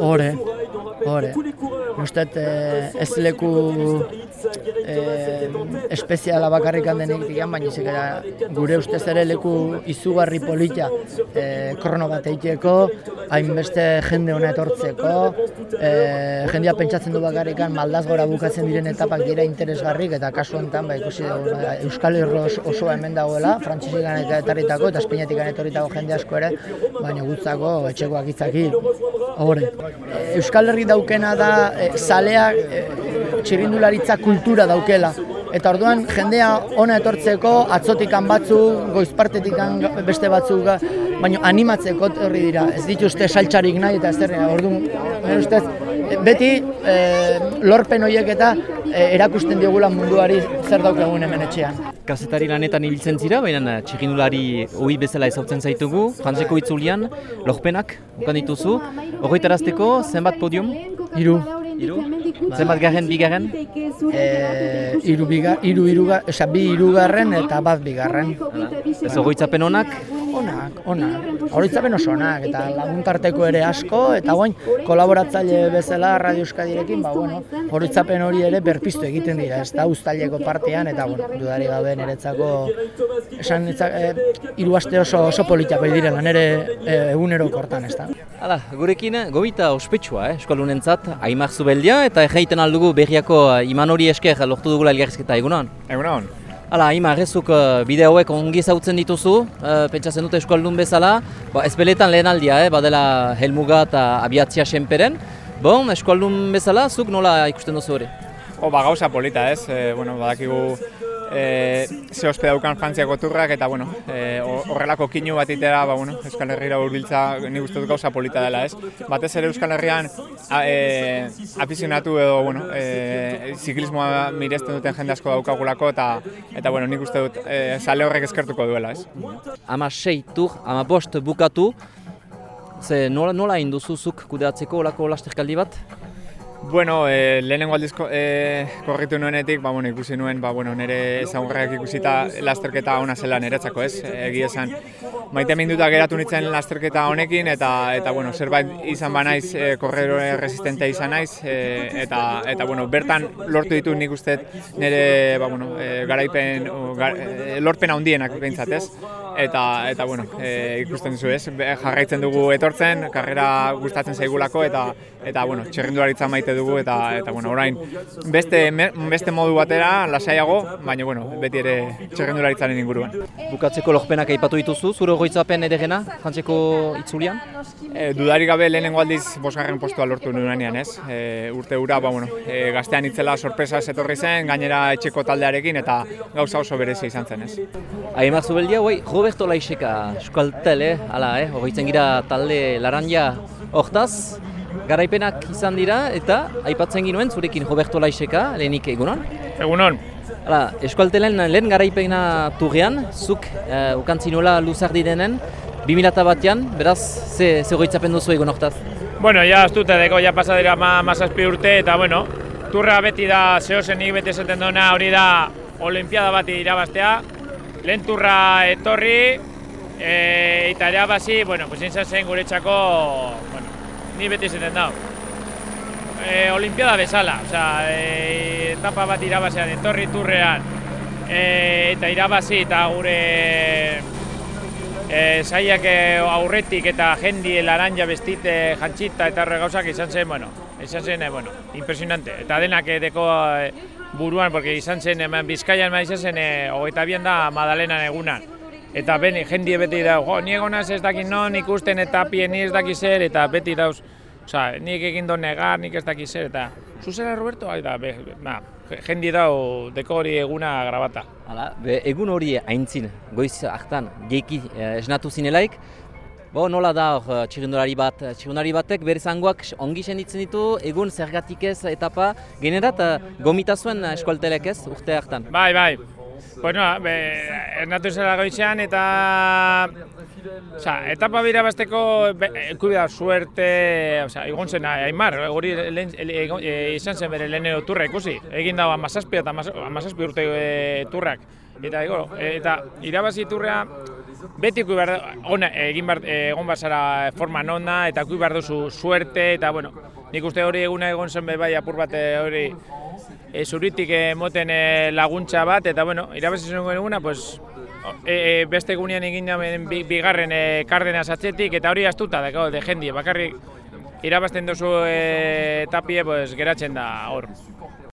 Hore, hore. Ustet ez leku eh, espeziala bakarrik handenik digan, baina zekera gure ustez ere leku izugarri polita eh, krono bat eiteko, hainbeste jende hona etortzeko, eh, jendia pentsatzen du bakarrikan maldaz gora bukatzen diren etapak dira interesgarrik, eta kasu honetan ba, ikusi dugu, ba, Euskal Herro osoa hemen dagoela, frantzisikan eta etarritako, eta espainiatikan etorritako jende asko ere, baina gutzako etxekoak itzaki. Hore. Euskal Herri daukena da e, zaleak e, txirindularitza kultura daukela. Eta orduan jendea ona etortzeko atzotikan batzu, goizpartetikan beste batzuk, baina animatzeko horri dira. Ez dituzte saltsarik nahi eta ez derri. Orduan, ustez, beti e, lorpen horiek eta e, erakusten diogula munduari zer daukagun hemen etxean. Kazetari lanetan ibiltzen zira, baina txirindulari ohi bezala ezautzen zaitugu, frantzeko itzulian, lorpenak, ukan dituzu. Horretarazteko, zenbat podium? Hiru. Hiru? Zenbat garren, bigarren? E, hiru bigar, hiru hiruga, esa bi hirugarren eta bat bigarren. Ez oroitzapen onak? Onak, onak. Oroitzapen oso onak eta laguntarteko ere asko eta goin kolaboratzaile bezala Radio Euskadirekin, ba bueno, oroitzapen hori ere berpiztu egiten dira, ez da uztaileko partean eta bueno, dudari gabe niretzako esan etzak, e, hiru aste oso oso politak bai direla nere e, egunero kortan, ez da. Hala, gurekin gobita ospetsua, eh, eskalunentzat, Aimar Zubeldia eta erraiten aldugu berriako iman hori esker lortu dugula elgarrizketa egunon. Egunon. Hala, Aimar, ezuk uh, bide hauek ongi zautzen dituzu, uh, pentsatzen dute eskaldun bezala, ba, ez beletan lehen aldia, eh, badela helmuga eta abiatzia senperen. Bon, eskaldun bezala, zuk nola ikusten duzu hori? O, ba, gauza polita ez, e, bueno, badakigu e, ze ospe daukan Frantziako turrak eta bueno, e, horrelako kinu bat itera, ba, bueno, Euskal Herriera urbiltza ni uste dut gauza polita dela, ez? Batez ere Euskal Herrian a, e, afizionatu edo, bueno, e, ziklismoa miresten duten jende asko daukagulako eta eta bueno, nik uste dut e, sale horrek eskertuko duela, ez? Ama sei tur, ama bost bukatu, ze nola, nola induzuzuk kudeatzeko olako lasterkaldi bat? Bueno, eh, lehenengo aldiz eh, korritu nuenetik, ba, bueno, ikusi nuen, ba, bueno, nire ezagurrak ikusita lasterketa ona zela niretzako, ez? Egi esan, maite minduta geratu nintzen lasterketa honekin, eta, eta bueno, zerbait izan ba naiz, e, korrero resistente izan naiz, e, eta, eta, bueno, bertan lortu ditu nik uste nire, ba, bueno, e, garaipen, gar, e, lorpen handienak behintzat, ez? Eta, eta, bueno, e, ikusten zu, ez? Jarraitzen dugu etortzen, karrera gustatzen zaigulako, eta, eta, bueno, txerrindularitza maite dugu eta eta bueno, orain beste beste modu batera lasaiago, baina bueno, beti ere txerrendularitzaren inguruan. Bukatzeko lorpenak aipatu dituzu, zure goitzapen edegena, jantzeko itzulian? E, dudari gabe lehenengo aldiz bosgarren postua lortu nuenean, ez? E, urte ura, ba, bueno, e, gaztean itzela sorpresa etorri zen, gainera etxeko taldearekin eta gauza oso berezi izan zen, ez? Aimar Zubeldia, bai, Roberto Laixeka, eskualtel, eh? Hala, eh? Hogeitzen gira talde laranja hortaz, garaipenak izan dira eta aipatzen ginuen zurekin Roberto Laiseka, lehenik egunon? Egunon. Hala, eskualtelen lehen garaipena turrean, zuk uh, ukantzi nola luzardi denen, 2000 batean, beraz, ze, ze goitzapen duzu egun hortaz? Bueno, ja, astute deko, ja pasa dira ma, mazazpi urte, eta bueno, turra beti da, zehozen nik beti esaten duna, hori da, olimpiada bati irabaztea, lehen turra etorri, e, eta irabazi, bueno, pues zen guretzako, bueno, ni beti zeten da. E, Olimpiada bezala, osea, e, etapa bat irabazean, etorri turrean, e, eta irabazi eta gure e, zaiak aurretik eta jendi laranja bestite jantzita eta horre gauzak izan zen, bueno, izan zen, bueno, impresionante. Eta denak edeko e, buruan, porque izan zen, eman bizkaian ma izan zen, e, hogeita bian da Madalena egunan. Eta ben, jendie beti da, jo, ni egonaz ez dakit non ikusten eta pien ez dakit zer, eta beti dauz, oza, nik egin do negar, nik ez dakit zer, eta zuzera Roberto, ai da, be, ba, jendie dau deko hori eguna grabata. Hala, be, egun hori haintzin, goiz hartan, geiki eh, esnatu zinelaik, Bo, nola da hor txirindulari bat, txirindulari batek bere zangoak ongi senditzen ditu, egun zergatik ez etapa, generat gomita zuen eskualtelek ez, urte hartan? Bai, bai, Bueno, be, ernatu zela goitzean eta... Osa, etapa bira bazteko, ekubi da, suerte, osa, egon zen, Aimar, hori e, izan zen bere lehenero turra ikusi. Egin dago amazazpi eta amazazpi urte e, turrak. eta ego, eta irabaziturrea beti kui ona, egin behar, egon bazara forma nona, eta kui behar duzu suerte, eta bueno, nik uste hori eguna egon zen bai apur bat hori e, zuritik moten e, laguntza bat, eta bueno, irabazi zuen eguna, pues, e, e, beste egunean egin bigarren e, kardenaz atzetik, eta hori astuta, da, de jendie, bakarrik irabazten duzu e, tapie, pues, geratzen da hor.